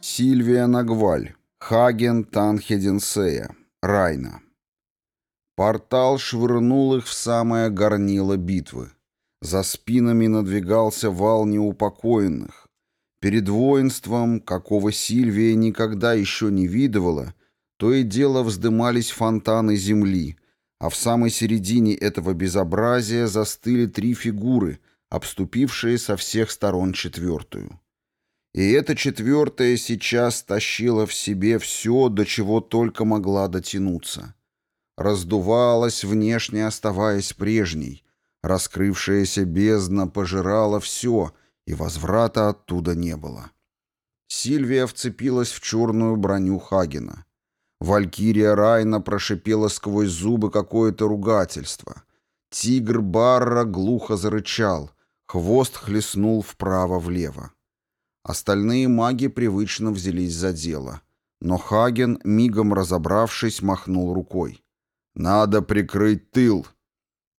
Сильвия Нагваль, Хаген Танхеденсея, Райна. Портал швырнул их в самое горнило битвы. За спинами надвигался вал неупокоенных. Перед воинством, какого Сильвия никогда еще не видывала, то и дело вздымались фонтаны земли, а в самой середине этого безобразия застыли три фигуры, обступившие со всех сторон четвертую. И эта четвертая сейчас тащила в себе все, до чего только могла дотянуться. Раздувалась, внешне оставаясь прежней. Раскрывшаяся бездна пожирала все, и возврата оттуда не было. Сильвия вцепилась в черную броню Хагена. Валькирия Райна прошипела сквозь зубы какое-то ругательство. Тигр Барра глухо зарычал, хвост хлестнул вправо-влево. Остальные маги привычно взялись за дело. Но Хаген, мигом разобравшись, махнул рукой. «Надо прикрыть тыл!»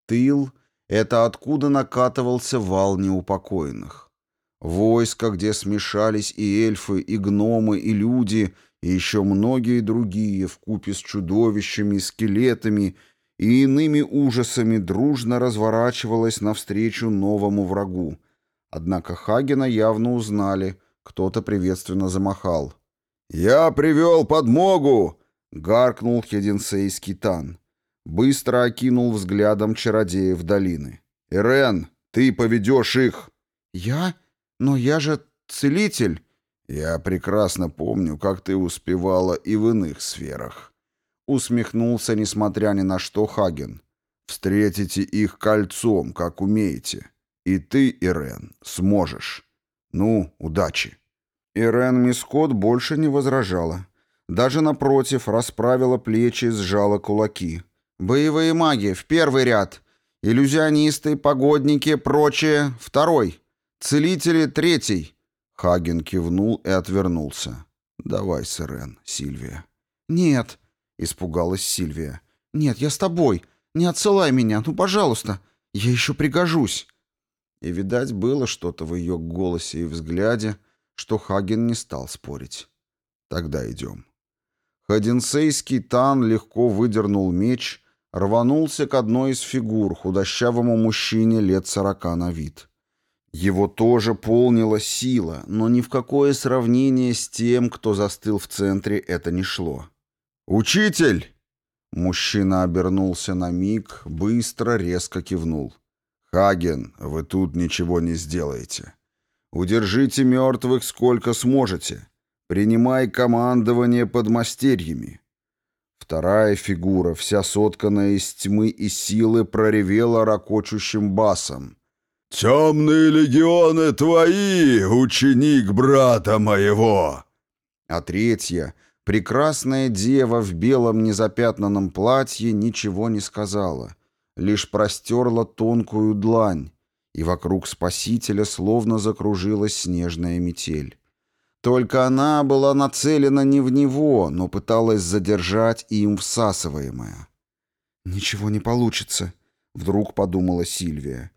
Тыл — это откуда накатывался вал неупокоенных. Войско, где смешались и эльфы, и гномы, и люди, и еще многие другие, вкупе с чудовищами, скелетами и иными ужасами, дружно разворачивалось навстречу новому врагу — Однако Хагена явно узнали, кто-то приветственно замахал. «Я привел подмогу!» — гаркнул хединсейский тан. Быстро окинул взглядом чародеев долины. «Ирен, ты поведешь их!» «Я? Но я же целитель!» «Я прекрасно помню, как ты успевала и в иных сферах». Усмехнулся, несмотря ни на что, Хаген. «Встретите их кольцом, как умеете. И ты, Ирен, сможешь. Ну, удачи. Ирен Мискот больше не возражала. Даже напротив, расправила плечи и сжала кулаки. «Боевые маги, в первый ряд. Иллюзионисты, погодники, прочее, второй. Целители, третий». Хаген кивнул и отвернулся. «Давай, Сирен, Сильвия». «Нет», — испугалась Сильвия. «Нет, я с тобой. Не отсылай меня, ну, пожалуйста. Я еще пригожусь». И, видать, было что-то в ее голосе и взгляде, что Хаген не стал спорить. «Тогда идем». Ходенсейский тан легко выдернул меч, рванулся к одной из фигур, худощавому мужчине лет сорока на вид. Его тоже полнила сила, но ни в какое сравнение с тем, кто застыл в центре, это не шло. «Учитель!» Мужчина обернулся на миг, быстро, резко кивнул. «Хаген, вы тут ничего не сделаете. Удержите мертвых сколько сможете. Принимай командование под мастерьями». Вторая фигура, вся сотканная из тьмы и силы, проревела ракочущим басом. «Темные легионы твои, ученик брата моего!» А третья, прекрасная дева в белом незапятнанном платье, ничего не сказала лишь простерла тонкую длань, и вокруг Спасителя словно закружилась снежная метель. Только она была нацелена не в него, но пыталась задержать им всасываемое. «Ничего не получится», — вдруг подумала Сильвия.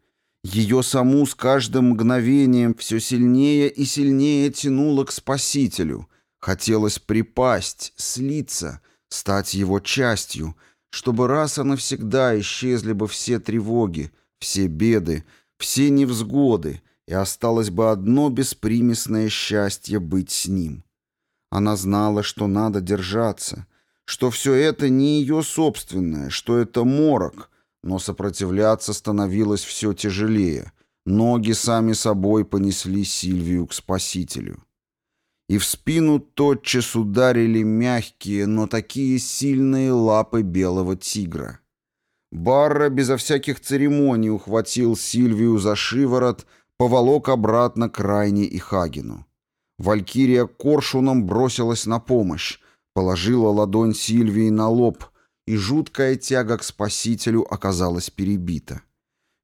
Ее саму с каждым мгновением все сильнее и сильнее тянуло к Спасителю. Хотелось припасть, слиться, стать его частью — чтобы раз и навсегда исчезли бы все тревоги, все беды, все невзгоды, и осталось бы одно беспримесное счастье быть с ним. Она знала, что надо держаться, что все это не ее собственное, что это морок, но сопротивляться становилось все тяжелее. Ноги сами собой понесли Сильвию к спасителю и в спину тотчас ударили мягкие, но такие сильные лапы белого тигра. Барра безо всяких церемоний ухватил Сильвию за шиворот, поволок обратно к Райне и Хагину. Валькирия коршуном бросилась на помощь, положила ладонь Сильвии на лоб, и жуткая тяга к спасителю оказалась перебита.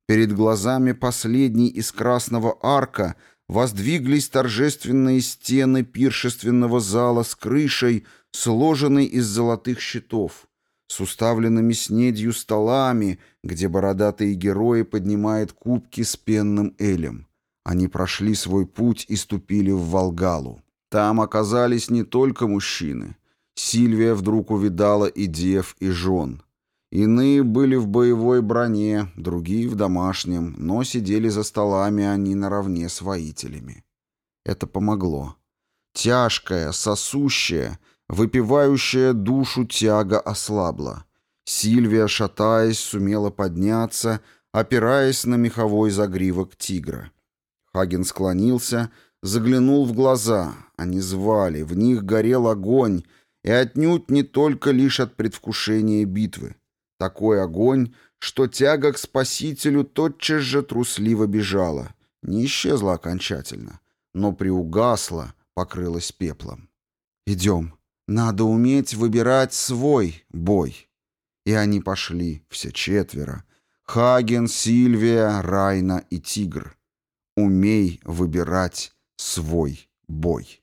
Перед глазами последней из красного арка воздвиглись торжественные стены пиршественного зала с крышей, сложенной из золотых щитов, с уставленными снедью столами, где бородатые герои поднимают кубки с пенным элем. Они прошли свой путь и ступили в Волгалу. Там оказались не только мужчины. Сильвия вдруг увидала и дев, и жен. Иные были в боевой броне, другие в домашнем, но сидели за столами они наравне с воителями. Это помогло. Тяжкая, сосущая, выпивающая душу тяга ослабла. Сильвия, шатаясь, сумела подняться, опираясь на меховой загривок тигра. Хаген склонился, заглянул в глаза. Они звали, в них горел огонь, и отнюдь не только лишь от предвкушения битвы. Такой огонь, что тяга к спасителю тотчас же трусливо бежала. Не исчезла окончательно, но приугасла, покрылась пеплом. «Идем. Надо уметь выбирать свой бой». И они пошли, все четверо. Хаген, Сильвия, Райна и Тигр. Умей выбирать свой бой.